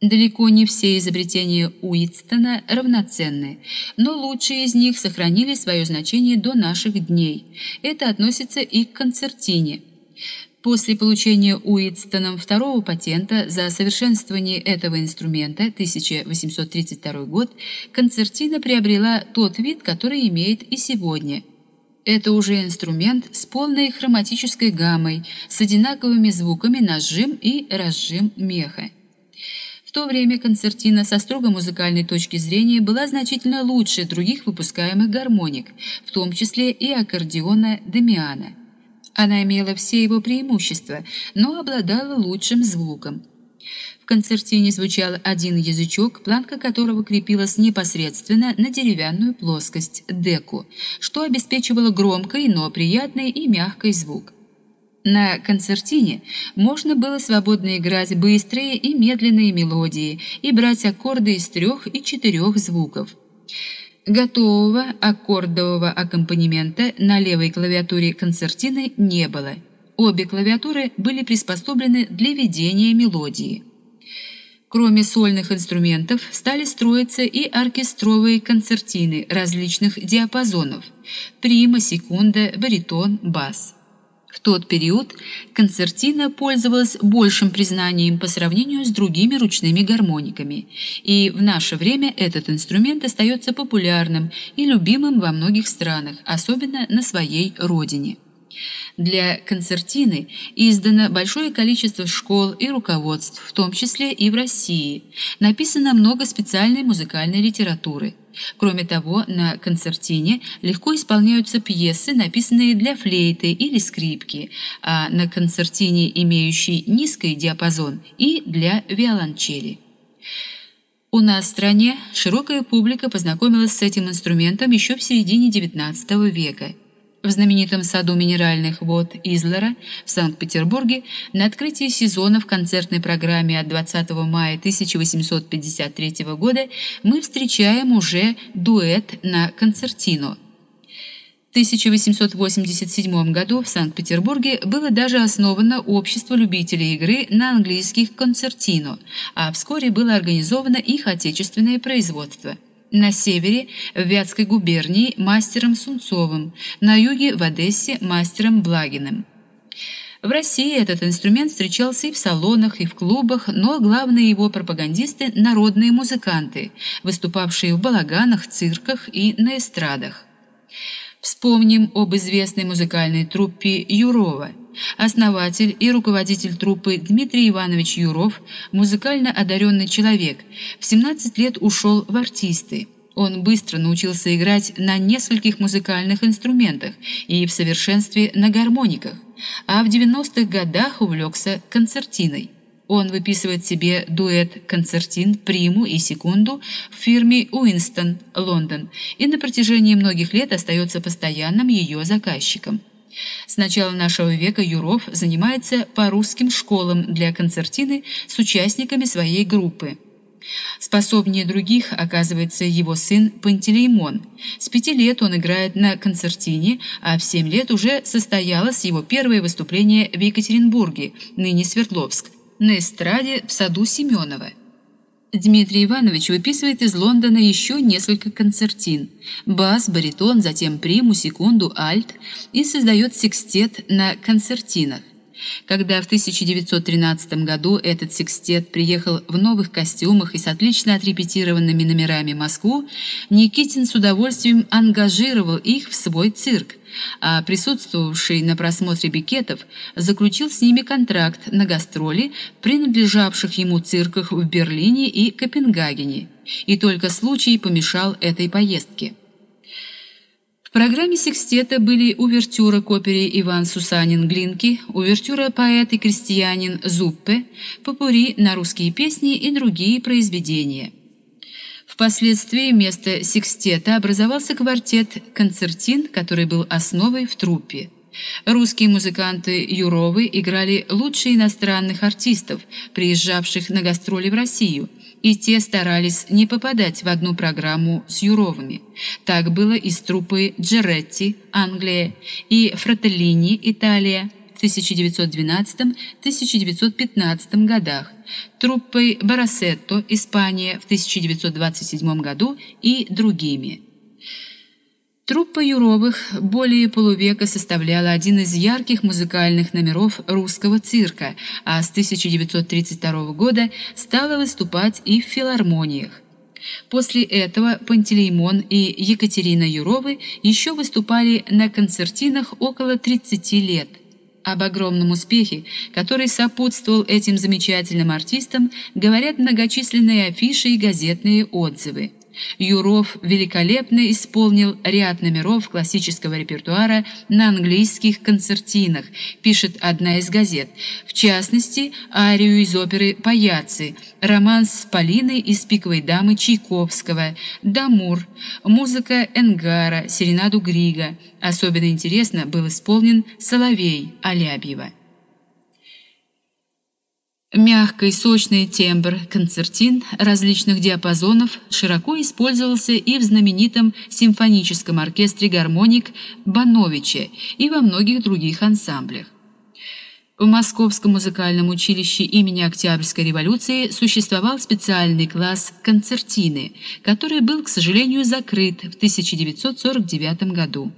Далеко не все изобретения Уитстона равноценны, но лучшие из них сохранили свое значение до наших дней. Это относится и к концертине. После получения Уитстоном второго патента за совершенствование этого инструмента 1832 год концертина приобрела тот вид, который имеет и сегодня. Это уже инструмент с полной хроматической гаммой, с одинаковыми звуками нажим и разжим меха. В то время концертина со строго музыкальной точки зрения была значительно лучше других выпускаемых гармоник, в том числе и аккордеона Демиана. Она имела все его преимущества, но обладала лучшим звуком. В концертине звучал один язычок, планка которого крепилась непосредственно на деревянную плоскость деку, что обеспечивало громкий, но приятный и мягкий звук. На концертине можно было свободно играть быстрые и медленные мелодии и брать аккорды из трех и четырех звуков. Готового аккордового аккомпанемента на левой клавиатуре концертины не было. Обе клавиатуры были приспособлены для ведения мелодии. Кроме сольных инструментов стали строиться и оркестровые концертины различных диапазонов: прима, секунда, баритон, бас. В тот период концертина пользовалась большим признанием по сравнению с другими ручными гармониками, и в наше время этот инструмент остается популярным и любимым во многих странах, особенно на своей родине. Для концертины издано большое количество школ и руководств, в том числе и в России. Написано много специальной музыкальной литературы. Кроме того, на концертине легко исполняются пьесы, написанные для флейты или скрипки, а на концертине, имеющей низкий диапазон, и для виолончели. У нас в стране широкая публика познакомилась с этим инструментом еще в середине XIX века в знаменитом саду минеральных вод Излера в Санкт-Петербурге на открытии сезона в концертной программе от 20 мая 1853 года мы встречаем уже дуэт на концертино. В 1887 году в Санкт-Петербурге было даже основано общество любителей игры на английских концертино, а вскоре было организовано их отечественное производство – на севере в Вятской губернии мастером Сунцовым, на юге в Одессе мастером Благиным. В России этот инструмент встречался и в салонах, и в клубах, но главные его пропагандисты народные музыканты, выступавшие в балаганах, цирках и на эстрадах. Вспомним об известной музыкальной труппе Юрова. Основатель и руководитель труппы Дмитрий Иванович Юров, музыкально одаренный человек, в 17 лет ушел в артисты. Он быстро научился играть на нескольких музыкальных инструментах и в совершенстве на гармониках, а в 90-х годах увлекся концертиной. Он выписывает себе дуэт-концертин приму и секунду в фирме Уинстон, Лондон, и на протяжении многих лет остается постоянным ее заказчиком. С начала нашего века Юров занимается по русским школам для концертины с участниками своей группы. Способнее других оказывается его сын Пантелеймон. С пяти лет он играет на концертине, а в семь лет уже состоялось его первое выступление в Екатеринбурге, ныне Свердловск, на эстраде в саду Семенова. Дмитрий Иванович выписывает из Лондона еще несколько концертин: бас, баритон, затем приму, секунду, альт и создает секстет на концертинах. Когда в 1913 году этот секстет приехал в новых костюмах и с отлично отрепетированными номерами в Москву, Никитин с удовольствием ангажировал их в свой цирк, а присутствовавший на просмотре бикетов заключил с ними контракт на гастроли, принадлежавших ему цирках в Берлине и Копенгагене, и только случай помешал этой поездке. В программе секстета были увертюра к опере Иван Сусанин Глинки, увертюра поэт и крестьянин Зуппе, попури на русские песни и другие произведения. Впоследствии вместо секстета образовался квартет «Концертин», который был основой в труппе. Русские музыканты Юровы играли лучшие иностранных артистов, приезжавших на гастроли в Россию – и те старались не попадать в одну программу с Юровыми. Так было и с труппой Джеретти, Англия, и Фрателлини, Италия. в 1912-1915 годах, труппой Барасетто, Испания в 1927 году и другими. Труппа Юровых более полувека составляла один из ярких музыкальных номеров русского цирка, а с 1932 года стала выступать и в филармониях. После этого Пантелеймон и Екатерина Юровы еще выступали на концертинах около 30 лет. Об огромном успехе, который сопутствовал этим замечательным артистам, говорят многочисленные афиши и газетные отзывы. Юров великолепно исполнил ряд номеров классического репертуара на английских концертинах, пишет одна из газет. В частности, арию из оперы «Паяцы», романс с Полиной из «Пиковой дамы» Чайковского, «Дамур», музыка Энгара, серенаду Грига. Особенно интересно был исполнен «Соловей» Алябьева. Мягкий сочный тембр концертин различных диапазонов широко использовался и в знаменитом симфоническом оркестре гармоник Бановича и во многих других ансамблях. В Московском музыкальном училище имени Октябрьской революции существовал специальный класс концертины, который был, к сожалению, закрыт в 1949 году.